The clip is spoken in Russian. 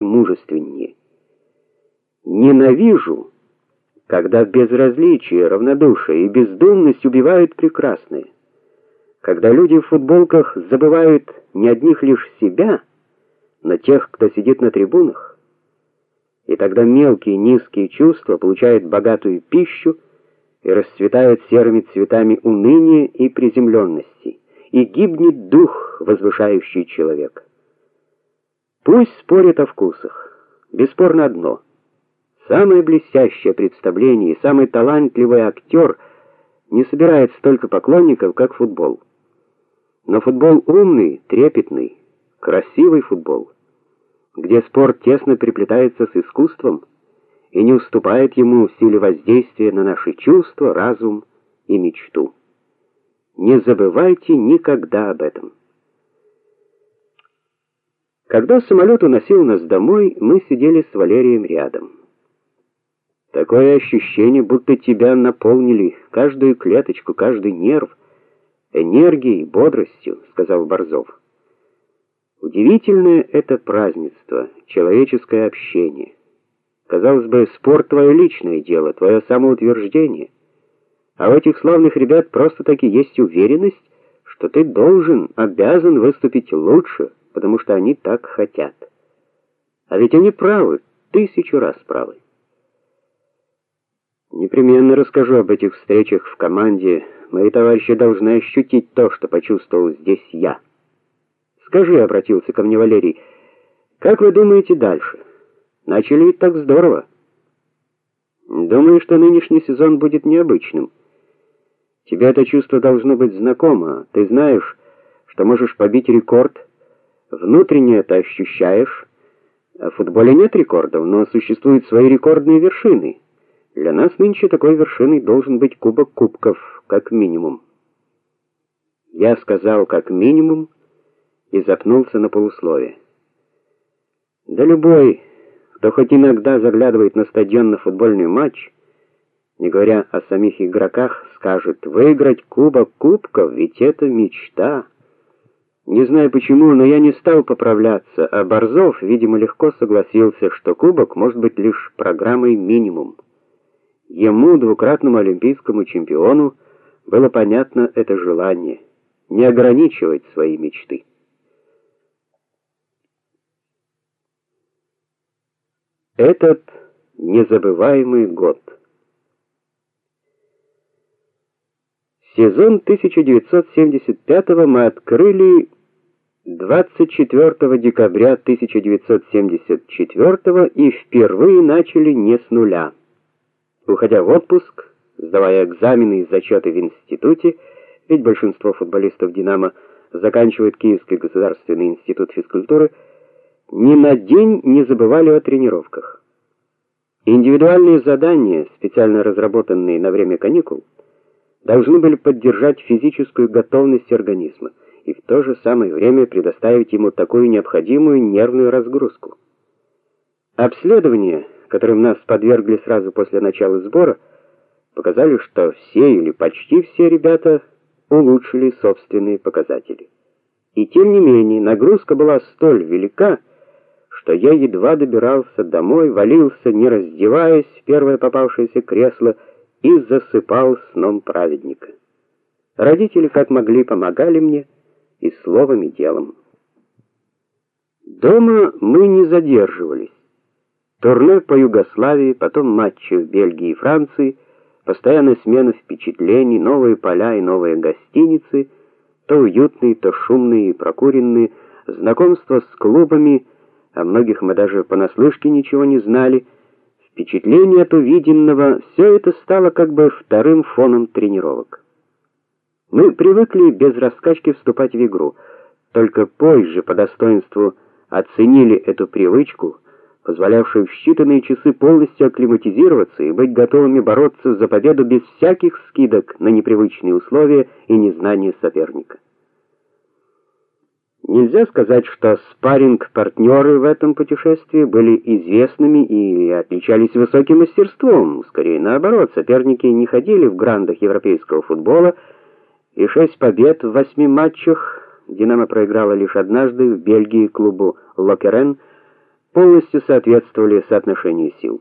мужественнее. Ненавижу, когда безразличие, равнодушие и бездумность убивают прекрасное. Когда люди в футболках забывают не одних лишь себя, но тех, кто сидит на трибунах. И тогда мелкие, низкие чувства получают богатую пищу и расцветают серыми цветами уныния и приземленности, и гибнет дух, возвышающий человека. Пусть спорят о вкусах. Бесспорно одно: самое блестящее представление и самый талантливый актер не собирает столько поклонников, как футбол. Но футбол умный, трепетный, красивый футбол, где спорт тесно переплетается с искусством и не уступает ему в силе воздействия на наши чувства, разум и мечту. Не забывайте никогда об этом. Когда самолет уносил нас домой, мы сидели с Валерием рядом. Такое ощущение, будто тебя наполнили каждую клеточку, каждый нерв энергией, бодростью, сказал Борзов. Удивительное это празднество, человеческое общение. Казалось бы, спорт твое личное дело, твое самоутверждение. А у этих славных ребят просто-таки есть уверенность, что ты должен, обязан выступить лучше потому что они так хотят. А ведь они правы, тысячу раз правы. Непременно расскажу об этих встречах в команде. Мои товарищи должны ощутить то, что почувствовал здесь я. Скажи, обратился ко мне Валерий, как вы думаете дальше? Начали ведь так здорово. Думаю, что нынешний сезон будет необычным. Тебе это чувство должно быть знакомо. Ты знаешь, что можешь побить рекорд Внутренне это ощущаешь. В футболе нет рекордов, но существуют свои рекордные вершины. Для нас нынче такой вершиной должен быть Кубок кубков, как минимум. Я сказал как минимум и запнулся на полуслове. Да любой, кто хоть иногда заглядывает на стадион на футбольный матч, не говоря о самих игроках, скажет: "Выиграть Кубок кубков ведь это мечта". Не знаю почему, но я не стал поправляться, а Борзов, видимо, легко согласился, что кубок может быть лишь программой минимум. Ему, двукратному олимпийскому чемпиону, было понятно это желание не ограничивать свои мечты. Этот незабываемый год. Сезон 1975 мы открыли 24 декабря 1974 и впервые начали не с нуля. Уходя в отпуск, сдавая экзамены и зачеты в институте, ведь большинство футболистов Динамо заканчивает Киевский государственный институт физкультуры, ни на день не забывали о тренировках. Индивидуальные задания, специально разработанные на время каникул, должны были поддержать физическую готовность организма и в то же самое время предоставить ему такую необходимую нервную разгрузку. Обследования, которым нас подвергли сразу после начала сбора, показали, что все или почти все ребята улучшили собственные показатели. И тем не менее, нагрузка была столь велика, что я едва добирался домой, валился, не раздеваясь, в первое попавшееся кресло и засыпал сном праведника. Родители как могли помогали мне, и словом, и делом. Дома мы не задерживались. Турне по Югославии, потом матчи в Бельгии и Франции, постоянная смена впечатлений, новые поля и новые гостиницы, то уютные, то шумные и прокуренные, знакомства с клубами, о многих мы даже понаслышке ничего не знали. Впечатление от увиденного все это стало как бы вторым фоном тренировок. Мы привыкли без раскачки вступать в игру, только позже по достоинству оценили эту привычку, позволявшую в считанные часы полностью акклиматизироваться и быть готовыми бороться за победу без всяких скидок на непривычные условия и незнание соперника. Нельзя сказать, что спарринг-партнеры в этом путешествии были известными и отличались высоким мастерством, скорее наоборот, соперники не ходили в грандах европейского футбола и шесть побед в восьми матчах Динамо проиграла лишь однажды в Бельгии клубу Локерен полностью соответствовали соотношению сил.